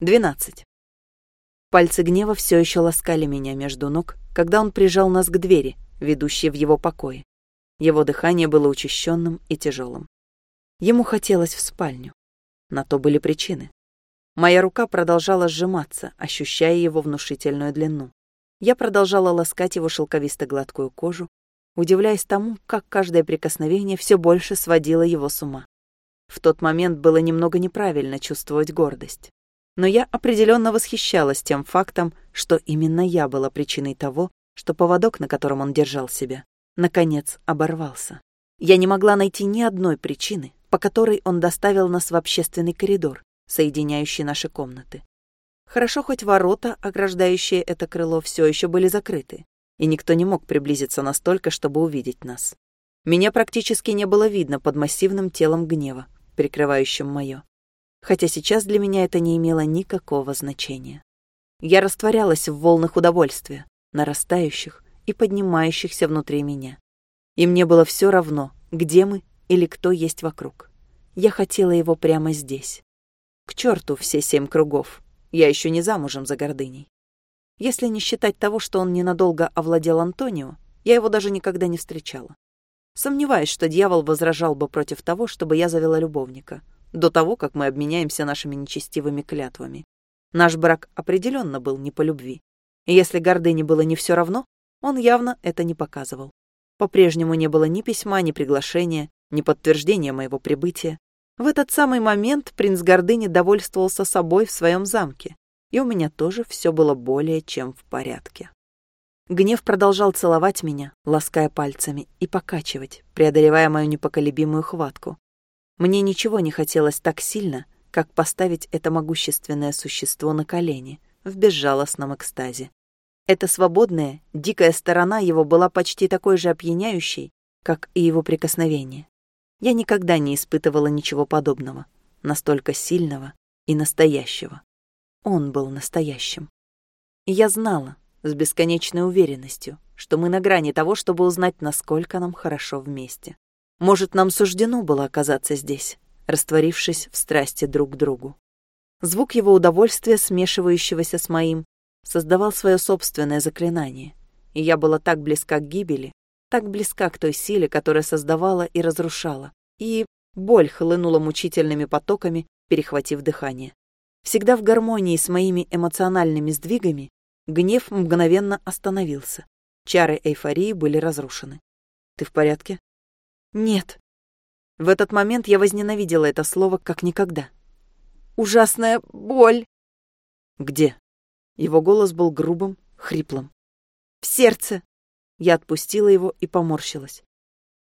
12. Пальцы гнева все еще ласкали меня между ног, когда он прижал нас к двери, ведущей в его покое. Его дыхание было учащенным и тяжелым. Ему хотелось в спальню. На то были причины. Моя рука продолжала сжиматься, ощущая его внушительную длину. Я продолжала ласкать его шелковисто-гладкую кожу, удивляясь тому, как каждое прикосновение все больше сводило его с ума. В тот момент было немного неправильно чувствовать гордость но я определенно восхищалась тем фактом, что именно я была причиной того, что поводок, на котором он держал себя, наконец оборвался. Я не могла найти ни одной причины, по которой он доставил нас в общественный коридор, соединяющий наши комнаты. Хорошо, хоть ворота, ограждающие это крыло, все еще были закрыты, и никто не мог приблизиться настолько, чтобы увидеть нас. Меня практически не было видно под массивным телом гнева, прикрывающим мое хотя сейчас для меня это не имело никакого значения. Я растворялась в волнах удовольствия, нарастающих и поднимающихся внутри меня. И мне было все равно, где мы или кто есть вокруг. Я хотела его прямо здесь. К черту все семь кругов. Я еще не замужем за гордыней. Если не считать того, что он ненадолго овладел Антонио, я его даже никогда не встречала. Сомневаюсь, что дьявол возражал бы против того, чтобы я завела любовника — до того, как мы обменяемся нашими нечестивыми клятвами. Наш брак определенно был не по любви. И если гордыне было не все равно, он явно это не показывал. По-прежнему не было ни письма, ни приглашения, ни подтверждения моего прибытия. В этот самый момент принц гордыни довольствовался собой в своем замке, и у меня тоже все было более чем в порядке. Гнев продолжал целовать меня, лаская пальцами, и покачивать, преодолевая мою непоколебимую хватку. Мне ничего не хотелось так сильно, как поставить это могущественное существо на колени в безжалостном экстазе. Эта свободная, дикая сторона его была почти такой же опьяняющей, как и его прикосновение. Я никогда не испытывала ничего подобного, настолько сильного и настоящего. Он был настоящим. И я знала, с бесконечной уверенностью, что мы на грани того, чтобы узнать, насколько нам хорошо вместе. Может, нам суждено было оказаться здесь, растворившись в страсти друг к другу. Звук его удовольствия, смешивающегося с моим, создавал свое собственное заклинание, и я была так близка к гибели, так близка к той силе, которая создавала и разрушала, и боль хлынула мучительными потоками, перехватив дыхание. Всегда в гармонии с моими эмоциональными сдвигами, гнев мгновенно остановился. Чары эйфории были разрушены. «Ты в порядке?» Нет. В этот момент я возненавидела это слово как никогда. Ужасная боль. Где? Его голос был грубым, хриплым. В сердце. Я отпустила его и поморщилась.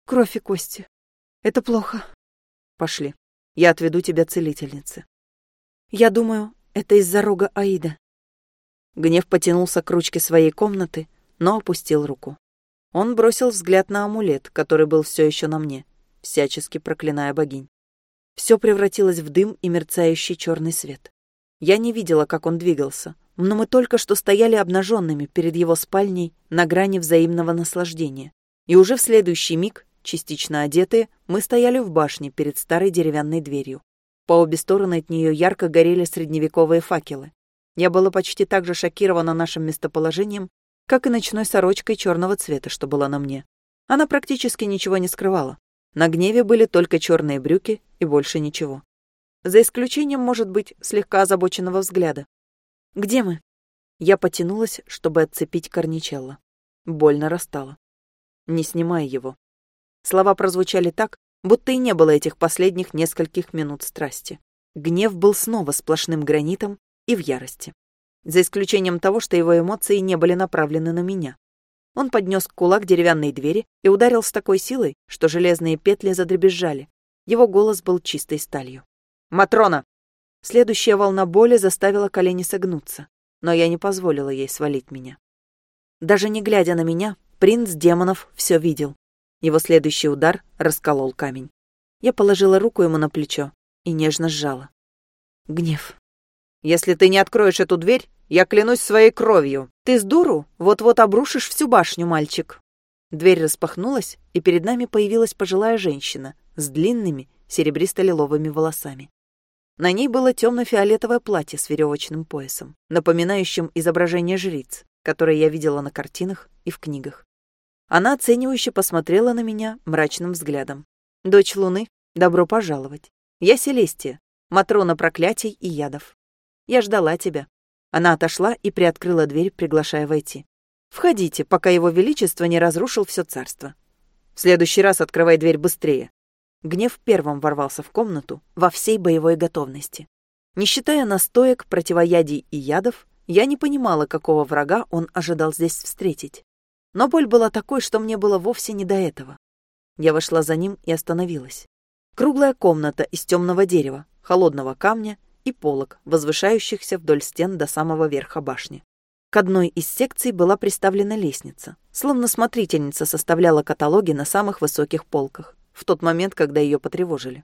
Кровь и кости. Это плохо. Пошли. Я отведу тебя целительнице. Я думаю, это из-за рога Аида. Гнев потянулся к ручке своей комнаты, но опустил руку. Он бросил взгляд на амулет, который был все еще на мне, всячески проклиная богинь. Все превратилось в дым и мерцающий черный свет. Я не видела, как он двигался, но мы только что стояли обнаженными перед его спальней на грани взаимного наслаждения. И уже в следующий миг, частично одетые, мы стояли в башне перед старой деревянной дверью. По обе стороны от нее ярко горели средневековые факелы. Я была почти так же шокирована нашим местоположением, как и ночной сорочкой черного цвета, что была на мне. Она практически ничего не скрывала. На гневе были только черные брюки и больше ничего. За исключением, может быть, слегка озабоченного взгляда. «Где мы?» Я потянулась, чтобы отцепить Корничелло. Боль нарастала. «Не снимай его». Слова прозвучали так, будто и не было этих последних нескольких минут страсти. Гнев был снова сплошным гранитом и в ярости за исключением того, что его эмоции не были направлены на меня. Он поднес кулак деревянной двери и ударил с такой силой, что железные петли задребезжали. Его голос был чистой сталью. «Матрона!» Следующая волна боли заставила колени согнуться, но я не позволила ей свалить меня. Даже не глядя на меня, принц демонов все видел. Его следующий удар расколол камень. Я положила руку ему на плечо и нежно сжала. Гнев. Если ты не откроешь эту дверь, я клянусь своей кровью. Ты с дуру вот-вот обрушишь всю башню, мальчик. Дверь распахнулась, и перед нами появилась пожилая женщина с длинными серебристо-лиловыми волосами. На ней было темно-фиолетовое платье с веревочным поясом, напоминающим изображение жриц, которые я видела на картинах и в книгах. Она оценивающе посмотрела на меня мрачным взглядом. «Дочь Луны, добро пожаловать. Я Селестия, Матрона проклятий и ядов. Я ждала тебя». Она отошла и приоткрыла дверь, приглашая войти. «Входите, пока его величество не разрушил все царство. В следующий раз открывай дверь быстрее. Гнев первым ворвался в комнату во всей боевой готовности. Не считая настоек, противоядий и ядов, я не понимала, какого врага он ожидал здесь встретить. Но боль была такой, что мне было вовсе не до этого. Я вошла за ним и остановилась. Круглая комната из темного дерева, холодного камня и полок, возвышающихся вдоль стен до самого верха башни. К одной из секций была приставлена лестница, словно смотрительница составляла каталоги на самых высоких полках в тот момент, когда ее потревожили.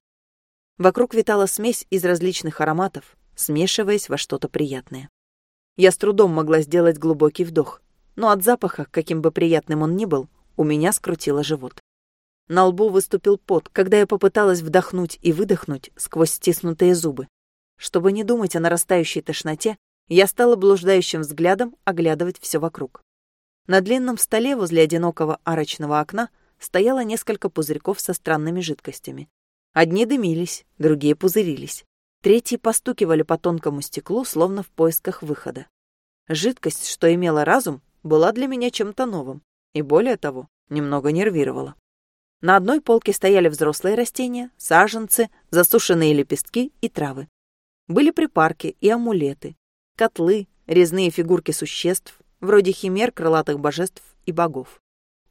Вокруг витала смесь из различных ароматов, смешиваясь во что-то приятное. Я с трудом могла сделать глубокий вдох, но от запаха, каким бы приятным он ни был, у меня скрутило живот. На лбу выступил пот, когда я попыталась вдохнуть и выдохнуть сквозь стиснутые зубы. Чтобы не думать о нарастающей тошноте, я стала блуждающим взглядом оглядывать все вокруг. На длинном столе возле одинокого арочного окна стояло несколько пузырьков со странными жидкостями. Одни дымились, другие пузырились. Третьи постукивали по тонкому стеклу, словно в поисках выхода. Жидкость, что имела разум, была для меня чем-то новым и, более того, немного нервировала. На одной полке стояли взрослые растения, саженцы, засушенные лепестки и травы. Были припарки и амулеты, котлы, резные фигурки существ, вроде химер, крылатых божеств и богов.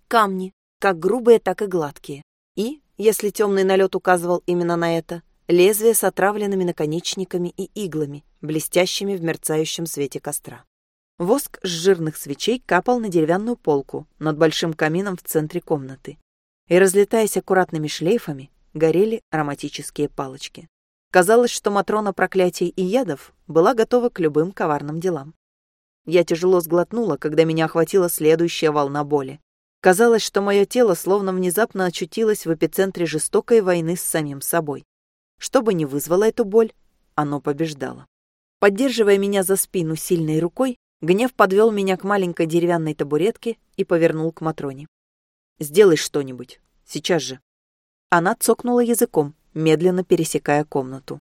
Камни, как грубые, так и гладкие. И, если темный налет указывал именно на это, лезвия с отравленными наконечниками и иглами, блестящими в мерцающем свете костра. Воск с жирных свечей капал на деревянную полку над большим камином в центре комнаты. И, разлетаясь аккуратными шлейфами, горели ароматические палочки. Казалось, что Матрона проклятий и ядов была готова к любым коварным делам. Я тяжело сглотнула, когда меня охватила следующая волна боли. Казалось, что мое тело словно внезапно очутилось в эпицентре жестокой войны с самим собой. Что бы ни вызвало эту боль, оно побеждало. Поддерживая меня за спину сильной рукой, гнев подвел меня к маленькой деревянной табуретке и повернул к Матроне. «Сделай что-нибудь. Сейчас же». Она цокнула языком, медленно пересекая комнату.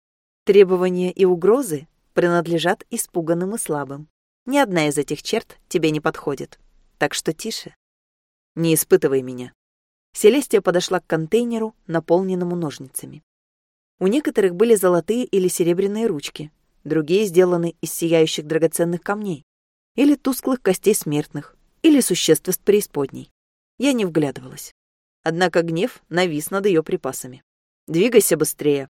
Требования и угрозы принадлежат испуганным и слабым. Ни одна из этих черт тебе не подходит. Так что тише. Не испытывай меня. Селестия подошла к контейнеру, наполненному ножницами. У некоторых были золотые или серебряные ручки, другие сделаны из сияющих драгоценных камней, или тусклых костей смертных, или существ из преисподней. Я не вглядывалась. Однако гнев навис над ее припасами. «Двигайся быстрее.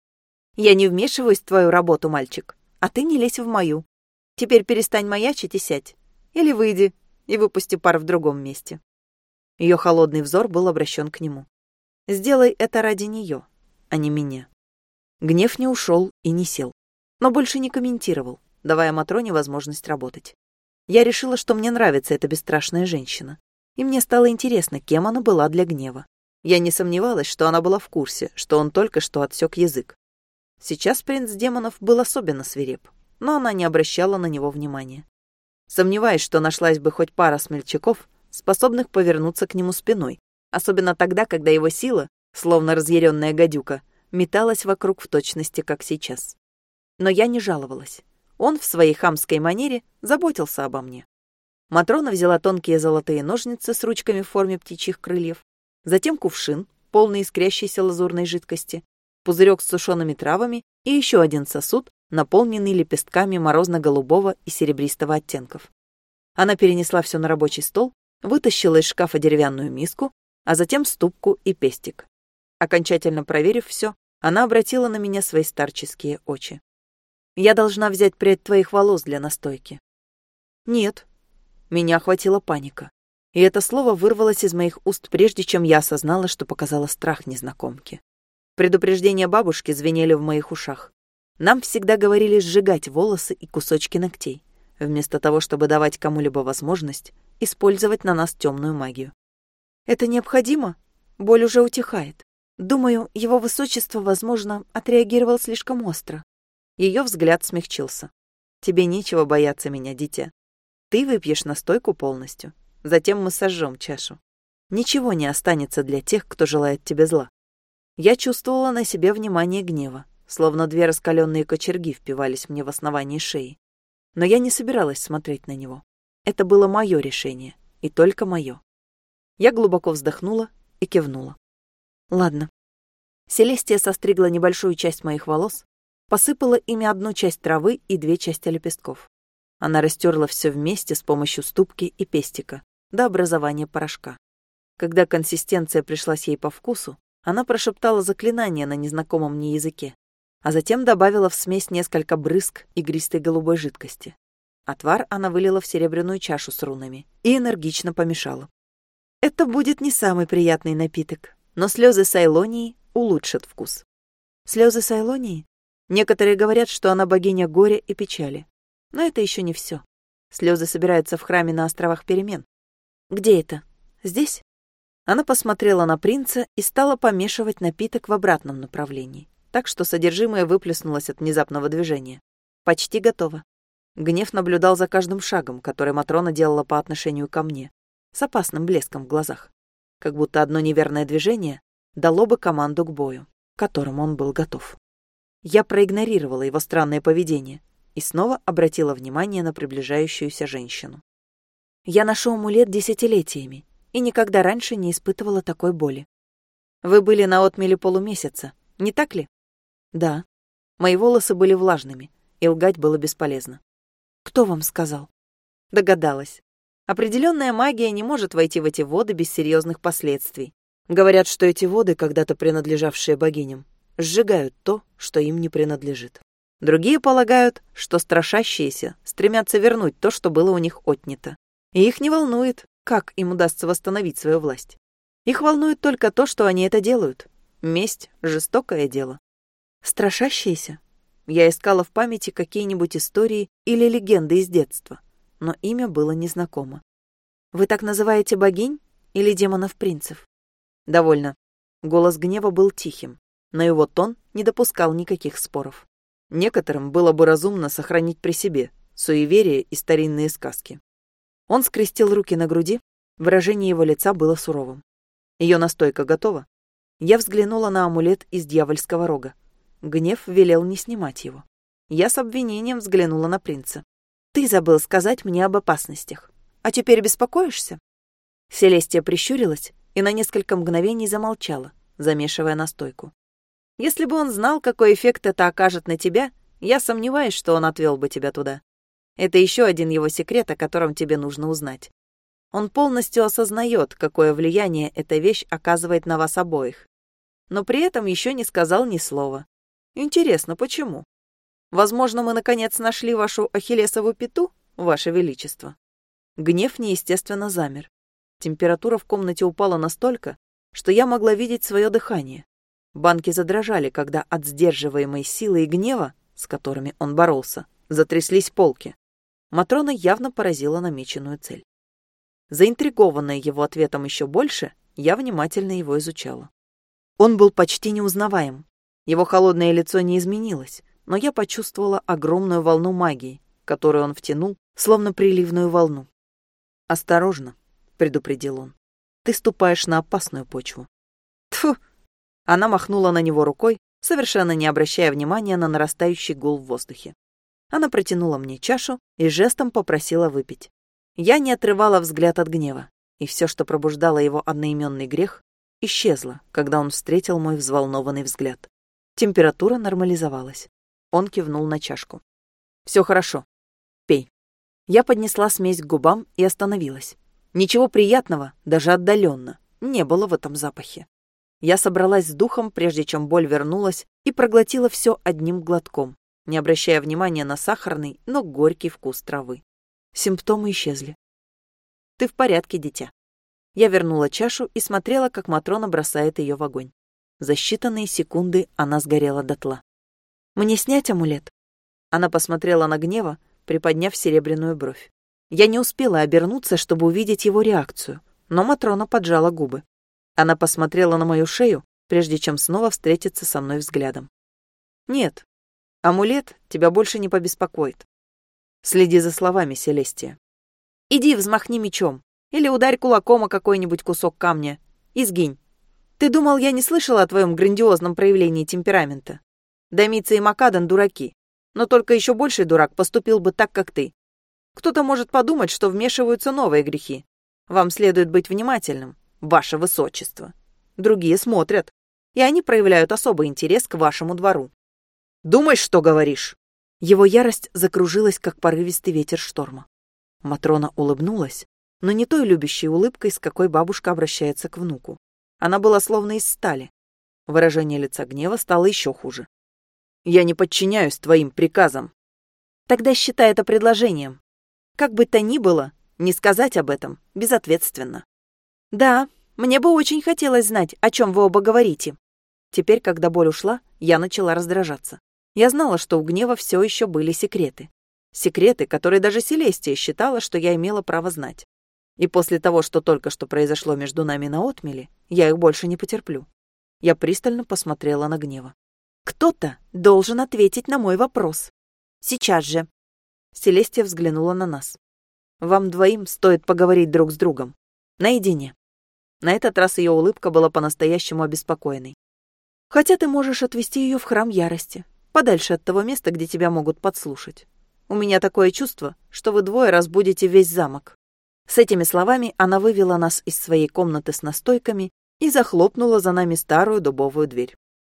Я не вмешиваюсь в твою работу, мальчик, а ты не лезь в мою. Теперь перестань маячить и сядь. Или выйди и выпусти пар в другом месте». Ее холодный взор был обращен к нему. «Сделай это ради нее, а не меня». Гнев не ушел и не сел, но больше не комментировал, давая Матроне возможность работать. Я решила, что мне нравится эта бесстрашная женщина, и мне стало интересно, кем она была для гнева. Я не сомневалась, что она была в курсе, что он только что отсек язык. Сейчас принц демонов был особенно свиреп, но она не обращала на него внимания. Сомневаясь, что нашлась бы хоть пара смельчаков, способных повернуться к нему спиной, особенно тогда, когда его сила, словно разъяренная гадюка, металась вокруг в точности, как сейчас. Но я не жаловалась. Он в своей хамской манере заботился обо мне. Матрона взяла тонкие золотые ножницы с ручками в форме птичьих крыльев, затем кувшин, полный искрящейся лазурной жидкости, пузырек с сушеными травами и еще один сосуд, наполненный лепестками морозно-голубого и серебристого оттенков. Она перенесла все на рабочий стол вытащила из шкафа деревянную миску, а затем ступку и пестик. Окончательно проверив все, она обратила на меня свои старческие очи. «Я должна взять прядь твоих волос для настойки». «Нет». Меня охватила паника. И это слово вырвалось из моих уст, прежде чем я осознала, что показала страх незнакомки. Предупреждения бабушки звенели в моих ушах. Нам всегда говорили сжигать волосы и кусочки ногтей, вместо того, чтобы давать кому-либо возможность использовать на нас темную магию. Это необходимо? Боль уже утихает. Думаю, его высочество, возможно, отреагировал слишком остро. Ее взгляд смягчился. Тебе нечего бояться меня, дитя. Ты выпьешь настойку полностью, затем мы сожжем чашу. Ничего не останется для тех, кто желает тебе зла. Я чувствовала на себе внимание гнева, словно две раскаленные кочерги впивались мне в основание шеи. Но я не собиралась смотреть на него. Это было мое решение, и только мое. Я глубоко вздохнула и кивнула. Ладно. Селестия состригла небольшую часть моих волос, посыпала ими одну часть травы и две части лепестков. Она растерла все вместе с помощью ступки и пестика до образования порошка. Когда консистенция пришлась ей по вкусу, она прошептала заклинание на незнакомом мне языке, а затем добавила в смесь несколько брызг игристой голубой жидкости. Отвар она вылила в серебряную чашу с рунами и энергично помешала. Это будет не самый приятный напиток, но слезы Сайлонии улучшат вкус. Слезы Сайлонии? Некоторые говорят, что она богиня горя и печали. Но это еще не все. Слезы собираются в храме на островах перемен. Где это? Здесь? Она посмотрела на принца и стала помешивать напиток в обратном направлении, так что содержимое выплеснулось от внезапного движения. Почти готово. Гнев наблюдал за каждым шагом, который Матрона делала по отношению ко мне, с опасным блеском в глазах. Как будто одно неверное движение дало бы команду к бою, к которому он был готов. Я проигнорировала его странное поведение и снова обратила внимание на приближающуюся женщину. Я ношу амулет десятилетиями и никогда раньше не испытывала такой боли. Вы были на отмеле полумесяца, не так ли? Да. Мои волосы были влажными, и лгать было бесполезно. Кто вам сказал? Догадалась. Определенная магия не может войти в эти воды без серьезных последствий. Говорят, что эти воды, когда-то принадлежавшие богиням, сжигают то, что им не принадлежит. Другие полагают, что страшащиеся стремятся вернуть то, что было у них отнято. И их не волнует, как им удастся восстановить свою власть. Их волнует только то, что они это делают. Месть — жестокое дело. Страшащиеся? Я искала в памяти какие-нибудь истории или легенды из детства, но имя было незнакомо. Вы так называете богинь или демонов-принцев? Довольно. Голос гнева был тихим, но его тон не допускал никаких споров. Некоторым было бы разумно сохранить при себе суеверия и старинные сказки. Он скрестил руки на груди, выражение его лица было суровым. Ее настойка готова. Я взглянула на амулет из дьявольского рога. Гнев велел не снимать его. Я с обвинением взглянула на принца. «Ты забыл сказать мне об опасностях. А теперь беспокоишься?» Селестия прищурилась и на несколько мгновений замолчала, замешивая настойку. «Если бы он знал, какой эффект это окажет на тебя, я сомневаюсь, что он отвел бы тебя туда. Это еще один его секрет, о котором тебе нужно узнать. Он полностью осознает, какое влияние эта вещь оказывает на вас обоих. Но при этом еще не сказал ни слова. Интересно, почему? Возможно, мы наконец нашли вашу ахиллесову пяту, ваше величество. Гнев неестественно замер. Температура в комнате упала настолько, что я могла видеть свое дыхание. Банки задрожали, когда от сдерживаемой силы и гнева, с которыми он боролся, затряслись полки. Матрона явно поразила намеченную цель. Заинтригованная его ответом еще больше, я внимательно его изучала. Он был почти неузнаваем. Его холодное лицо не изменилось, но я почувствовала огромную волну магии, которую он втянул, словно приливную волну. «Осторожно», — предупредил он. «Ты ступаешь на опасную почву». Тфу! Она махнула на него рукой, совершенно не обращая внимания на нарастающий гул в воздухе. Она протянула мне чашу и жестом попросила выпить. Я не отрывала взгляд от гнева, и все, что пробуждало его одноименный грех, исчезло, когда он встретил мой взволнованный взгляд. Температура нормализовалась. Он кивнул на чашку. Все хорошо. Пей. Я поднесла смесь к губам и остановилась. Ничего приятного, даже отдаленно, не было в этом запахе. Я собралась с духом, прежде чем боль вернулась, и проглотила все одним глотком, не обращая внимания на сахарный, но горький вкус травы. Симптомы исчезли. «Ты в порядке, дитя». Я вернула чашу и смотрела, как Матрона бросает ее в огонь. За считанные секунды она сгорела дотла. «Мне снять амулет?» Она посмотрела на гнева, приподняв серебряную бровь. Я не успела обернуться, чтобы увидеть его реакцию, но Матрона поджала губы. Она посмотрела на мою шею, прежде чем снова встретиться со мной взглядом. «Нет, Амулет тебя больше не побеспокоит. Следи за словами, Селестия. Иди взмахни мечом. Или ударь кулаком о какой-нибудь кусок камня. И сгинь. Ты думал, я не слышала о твоем грандиозном проявлении темперамента? Домица и Макадан дураки. Но только еще больший дурак поступил бы так, как ты. Кто-то может подумать, что вмешиваются новые грехи. Вам следует быть внимательным, ваше высочество. Другие смотрят, и они проявляют особый интерес к вашему двору. Думаешь, что говоришь?» Его ярость закружилась, как порывистый ветер шторма. Матрона улыбнулась, но не той любящей улыбкой, с какой бабушка обращается к внуку. Она была словно из стали. Выражение лица гнева стало еще хуже. «Я не подчиняюсь твоим приказам». «Тогда считай это предложением. Как бы то ни было, не сказать об этом безответственно». «Да, мне бы очень хотелось знать, о чем вы оба говорите». Теперь, когда боль ушла, я начала раздражаться. Я знала, что у гнева все еще были секреты. Секреты, которые даже Селестия считала, что я имела право знать. И после того, что только что произошло между нами на отмеле, я их больше не потерплю. Я пристально посмотрела на гнева. «Кто-то должен ответить на мой вопрос. Сейчас же». Селестия взглянула на нас. «Вам двоим стоит поговорить друг с другом. Наедине». На этот раз ее улыбка была по-настоящему обеспокоенной. «Хотя ты можешь отвести ее в храм ярости подальше от того места, где тебя могут подслушать. У меня такое чувство, что вы двое разбудите весь замок». С этими словами она вывела нас из своей комнаты с настойками и захлопнула за нами старую дубовую дверь.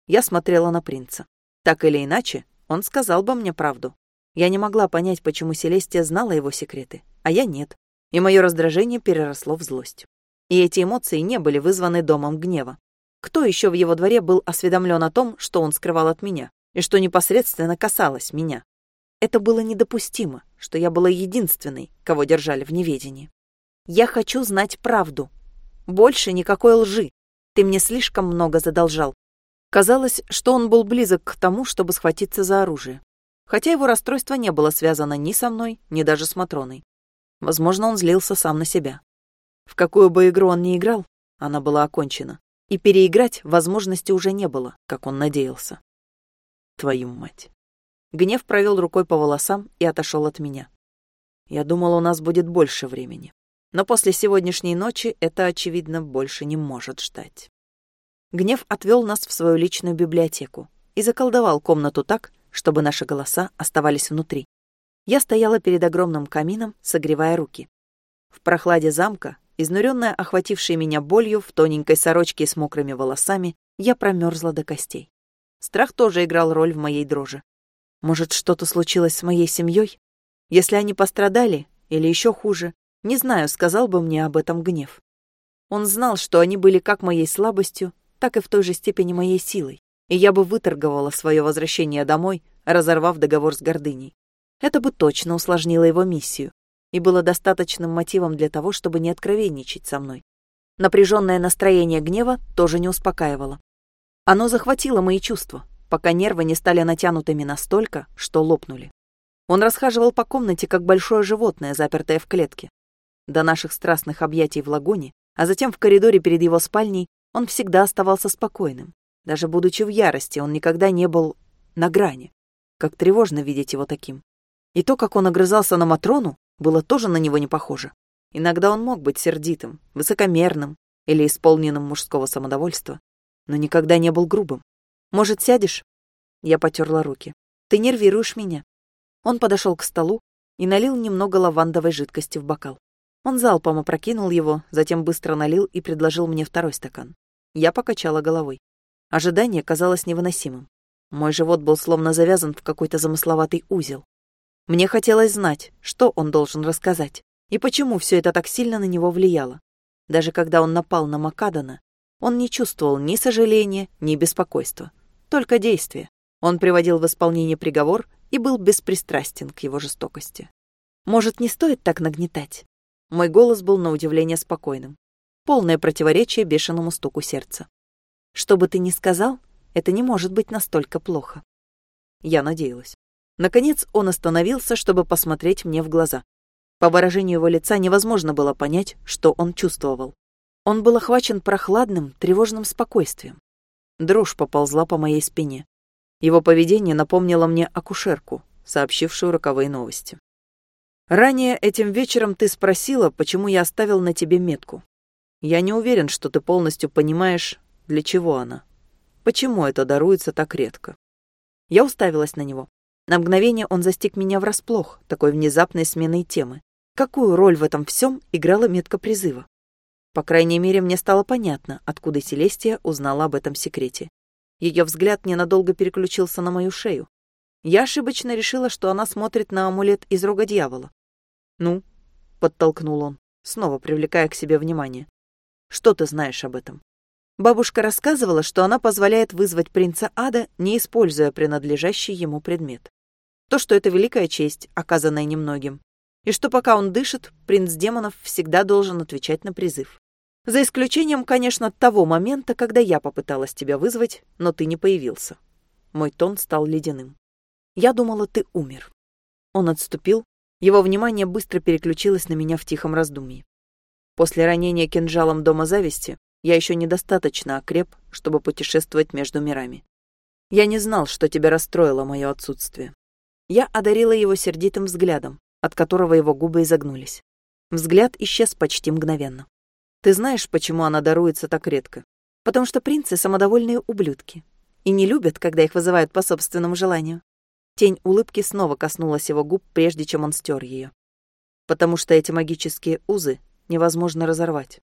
Я смотрела на принца. Так или иначе, он сказал бы мне правду. Я не могла понять, почему Селестия знала его секреты, а я нет. И мое раздражение переросло в злость. И эти эмоции не были вызваны домом гнева. Кто еще в его дворе был осведомлен о том, что он скрывал от меня? И что непосредственно касалось меня. Это было недопустимо, что я была единственной, кого держали в неведении. Я хочу знать правду. Больше никакой лжи. Ты мне слишком много задолжал. Казалось, что он был близок к тому, чтобы схватиться за оружие. Хотя его расстройство не было связано ни со мной, ни даже с Матроной. Возможно, он злился сам на себя. В какую бы игру он ни играл, она была окончена. И переиграть возможности уже не было, как он надеялся. Твою мать. Гнев провел рукой по волосам и отошел от меня. Я думал, у нас будет больше времени. Но после сегодняшней ночи это, очевидно, больше не может ждать. Гнев отвел нас в свою личную библиотеку и заколдовал комнату так, чтобы наши голоса оставались внутри. Я стояла перед огромным камином, согревая руки. В прохладе замка, изнуренная охватившей меня болью в тоненькой сорочке с мокрыми волосами, я промерзла до костей. Страх тоже играл роль в моей дрожи. Может, что-то случилось с моей семьей? Если они пострадали, или еще хуже, не знаю, сказал бы мне об этом гнев. Он знал, что они были как моей слабостью, так и в той же степени моей силой, и я бы выторговала свое возвращение домой, разорвав договор с гордыней. Это бы точно усложнило его миссию и было достаточным мотивом для того, чтобы не откровенничать со мной. Напряженное настроение гнева тоже не успокаивало. Оно захватило мои чувства, пока нервы не стали натянутыми настолько, что лопнули. Он расхаживал по комнате, как большое животное, запертое в клетке. До наших страстных объятий в лагуне, а затем в коридоре перед его спальней, он всегда оставался спокойным. Даже будучи в ярости, он никогда не был на грани. Как тревожно видеть его таким. И то, как он огрызался на Матрону, было тоже на него не похоже. Иногда он мог быть сердитым, высокомерным или исполненным мужского самодовольства, но никогда не был грубым. Может, сядешь?» Я потерла руки. «Ты нервируешь меня». Он подошел к столу и налил немного лавандовой жидкости в бокал. Он залпом опрокинул его, затем быстро налил и предложил мне второй стакан. Я покачала головой. Ожидание казалось невыносимым. Мой живот был словно завязан в какой-то замысловатый узел. Мне хотелось знать, что он должен рассказать, и почему все это так сильно на него влияло. Даже когда он напал на Макадана, он не чувствовал ни сожаления, ни беспокойства, только действия. Он приводил в исполнение приговор и был беспристрастен к его жестокости. Может, не стоит так нагнетать? Мой голос был на удивление спокойным. Полное противоречие бешеному стуку сердца. Что бы ты ни сказал, это не может быть настолько плохо. Я надеялась. Наконец он остановился, чтобы посмотреть мне в глаза. По выражению его лица невозможно было понять, что он чувствовал. Он был охвачен прохладным, тревожным спокойствием. Дрожь поползла по моей спине. Его поведение напомнило мне акушерку, сообщившую роковые новости. Ранее этим вечером ты спросила, почему я оставил на тебе метку. Я не уверен, что ты полностью понимаешь, для чего она. Почему это даруется так редко? Я уставилась на него. На мгновение он застиг меня врасплох, такой внезапной сменой темы. Какую роль в этом всем играла метка призыва? По крайней мере, мне стало понятно, откуда Селестия узнала об этом секрете. Ее взгляд ненадолго переключился на мою шею. Я ошибочно решила, что она смотрит на амулет из рога дьявола. «Ну?» — подтолкнул он, снова привлекая к себе внимание. «Что ты знаешь об этом?» Бабушка рассказывала, что она позволяет вызвать принца ада, не используя принадлежащий ему предмет. То, что это великая честь, оказанная немногим. И что пока он дышит, принц демонов всегда должен отвечать на призыв. За исключением, конечно, того момента, когда я попыталась тебя вызвать, но ты не появился. Мой тон стал ледяным. Я думала, ты умер. Он отступил, его внимание быстро переключилось на меня в тихом раздумье. После ранения кинжалом дома зависти я еще недостаточно окреп, чтобы путешествовать между мирами. Я не знал, что тебя расстроило мое отсутствие. Я одарила его сердитым взглядом, от которого его губы изогнулись. Взгляд исчез почти мгновенно. Ты знаешь, почему она даруется так редко? Потому что принцы — самодовольные ублюдки и не любят, когда их вызывают по собственному желанию. Тень улыбки снова коснулась его губ, прежде чем он стер ее. Потому что эти магические узы невозможно разорвать.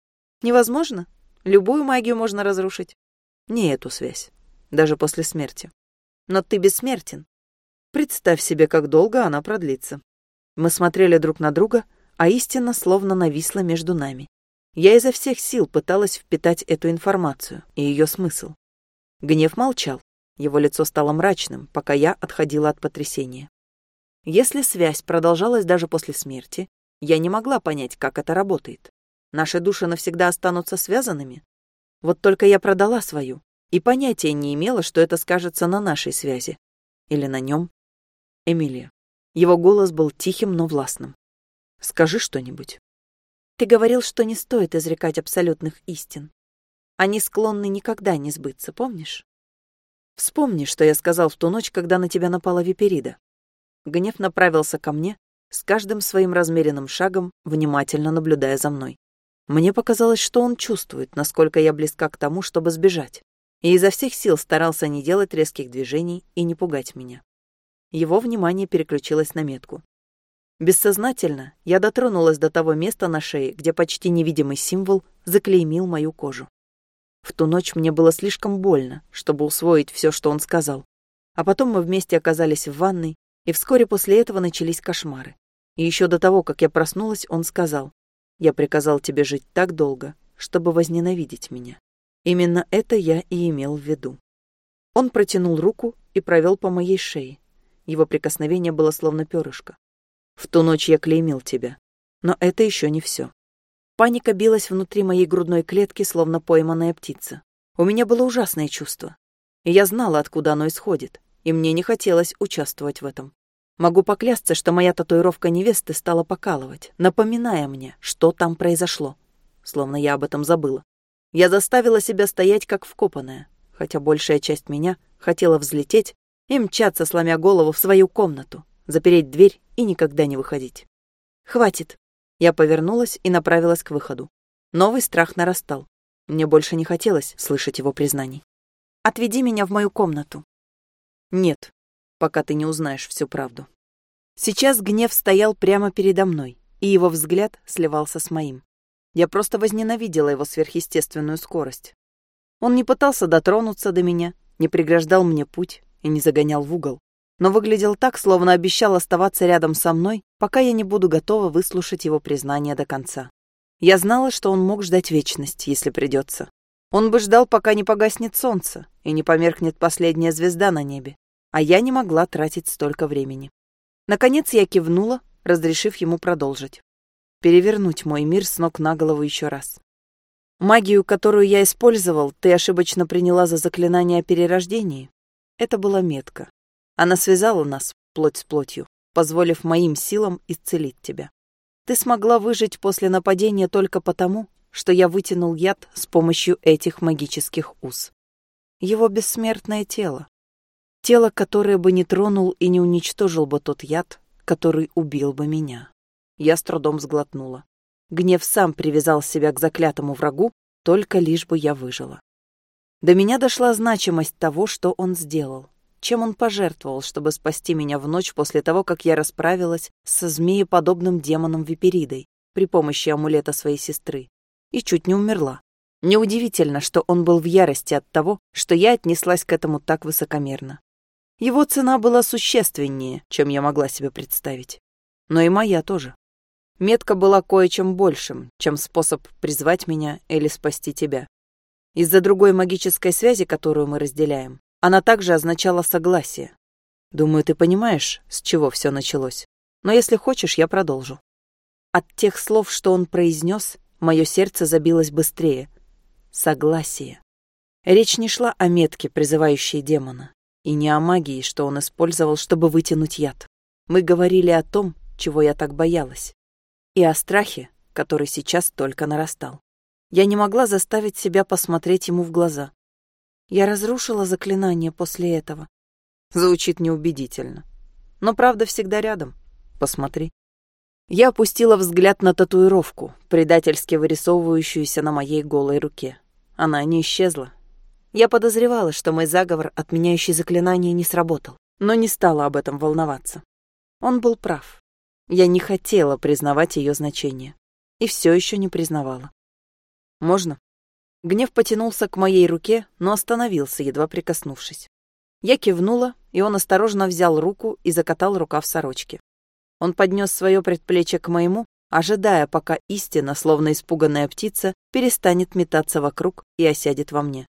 Невозможно? Любую магию можно разрушить. Не эту связь, даже после смерти. Но ты бессмертен. Представь себе, как долго она продлится. Мы смотрели друг на друга, а истина словно нависла между нами. Я изо всех сил пыталась впитать эту информацию и ее смысл. Гнев молчал, его лицо стало мрачным, пока я отходила от потрясения. Если связь продолжалась даже после смерти, я не могла понять, как это работает. Наши души навсегда останутся связанными? Вот только я продала свою и понятия не имела, что это скажется на нашей связи. Или на нем. Эмилия. Его голос был тихим, но властным. «Скажи что-нибудь». «Ты говорил, что не стоит изрекать абсолютных истин. Они склонны никогда не сбыться, помнишь?» «Вспомни, что я сказал в ту ночь, когда на тебя напала виперида». Гнев направился ко мне, с каждым своим размеренным шагом, внимательно наблюдая за мной. Мне показалось, что он чувствует, насколько я близка к тому, чтобы сбежать, и изо всех сил старался не делать резких движений и не пугать меня. Его внимание переключилось на метку. Бессознательно я дотронулась до того места на шее, где почти невидимый символ заклеймил мою кожу. В ту ночь мне было слишком больно, чтобы усвоить все, что он сказал. А потом мы вместе оказались в ванной, и вскоре после этого начались кошмары. И еще до того, как я проснулась, он сказал, я приказал тебе жить так долго, чтобы возненавидеть меня. Именно это я и имел в виду. Он протянул руку и провел по моей шее. Его прикосновение было словно перышко. В ту ночь я клеймил тебя. Но это еще не все. Паника билась внутри моей грудной клетки, словно пойманная птица. У меня было ужасное чувство. И я знала, откуда оно исходит, и мне не хотелось участвовать в этом. Могу поклясться, что моя татуировка невесты стала покалывать, напоминая мне, что там произошло. Словно я об этом забыла. Я заставила себя стоять как вкопанная, хотя большая часть меня хотела взлететь и мчаться, сломя голову в свою комнату, запереть дверь и никогда не выходить. «Хватит!» Я повернулась и направилась к выходу. Новый страх нарастал. Мне больше не хотелось слышать его признаний. «Отведи меня в мою комнату». «Нет, пока ты не узнаешь всю правду. Сейчас гнев стоял прямо передо мной, и его взгляд сливался с моим. Я просто возненавидела его сверхъестественную скорость. Он не пытался дотронуться до меня, не преграждал мне путь и не загонял в угол, но выглядел так, словно обещал оставаться рядом со мной, пока я не буду готова выслушать его признание до конца. Я знала, что он мог ждать вечность, если придется. Он бы ждал, пока не погаснет солнце и не померкнет последняя звезда на небе а я не могла тратить столько времени. Наконец я кивнула, разрешив ему продолжить. Перевернуть мой мир с ног на голову еще раз. Магию, которую я использовал, ты ошибочно приняла за заклинание о перерождении. Это была метка. Она связала нас плоть с плотью, позволив моим силам исцелить тебя. Ты смогла выжить после нападения только потому, что я вытянул яд с помощью этих магических уз. Его бессмертное тело, Тело, которое бы не тронул и не уничтожил бы тот яд, который убил бы меня. Я с трудом сглотнула. Гнев сам привязал себя к заклятому врагу, только лишь бы я выжила. До меня дошла значимость того, что он сделал, чем он пожертвовал, чтобы спасти меня в ночь после того, как я расправилась со змееподобным демоном Виперидой при помощи амулета своей сестры и чуть не умерла. Неудивительно, что он был в ярости от того, что я отнеслась к этому так высокомерно. Его цена была существеннее, чем я могла себе представить. Но и моя тоже. Метка была кое-чем большим, чем способ призвать меня или спасти тебя. Из-за другой магической связи, которую мы разделяем, она также означала согласие. Думаю, ты понимаешь, с чего все началось. Но если хочешь, я продолжу. От тех слов, что он произнес, мое сердце забилось быстрее. Согласие. Речь не шла о метке, призывающей демона и не о магии, что он использовал, чтобы вытянуть яд. Мы говорили о том, чего я так боялась, и о страхе, который сейчас только нарастал. Я не могла заставить себя посмотреть ему в глаза. Я разрушила заклинание после этого. Звучит неубедительно. Но правда всегда рядом. Посмотри. Я опустила взгляд на татуировку, предательски вырисовывающуюся на моей голой руке. Она не исчезла, я подозревала, что мой заговор, отменяющий заклинание, не сработал, но не стала об этом волноваться. Он был прав. Я не хотела признавать ее значение. И все еще не признавала. «Можно?» Гнев потянулся к моей руке, но остановился, едва прикоснувшись. Я кивнула, и он осторожно взял руку и закатал рукав сорочки. Он поднес свое предплечье к моему, ожидая, пока истина, словно испуганная птица, перестанет метаться вокруг и осядет во мне.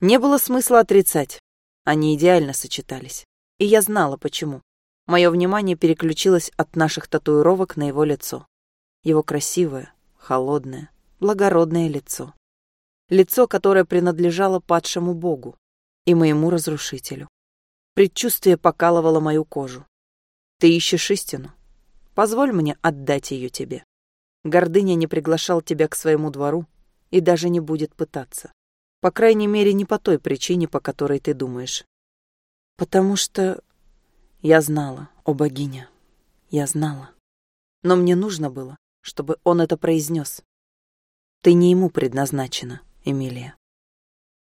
Не было смысла отрицать. Они идеально сочетались. И я знала, почему. Мое внимание переключилось от наших татуировок на его лицо. Его красивое, холодное, благородное лицо. Лицо, которое принадлежало падшему богу и моему разрушителю. Предчувствие покалывало мою кожу. Ты ищешь истину. Позволь мне отдать ее тебе. Гордыня не приглашал тебя к своему двору и даже не будет пытаться. По крайней мере, не по той причине, по которой ты думаешь. Потому что я знала, о богиня, я знала. Но мне нужно было, чтобы он это произнес. Ты не ему предназначена, Эмилия.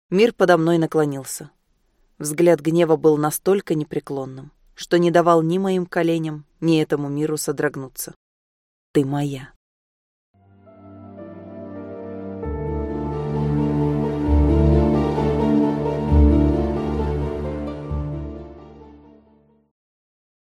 Мир подо мной наклонился. Взгляд гнева был настолько непреклонным, что не давал ни моим коленям, ни этому миру содрогнуться. Ты моя.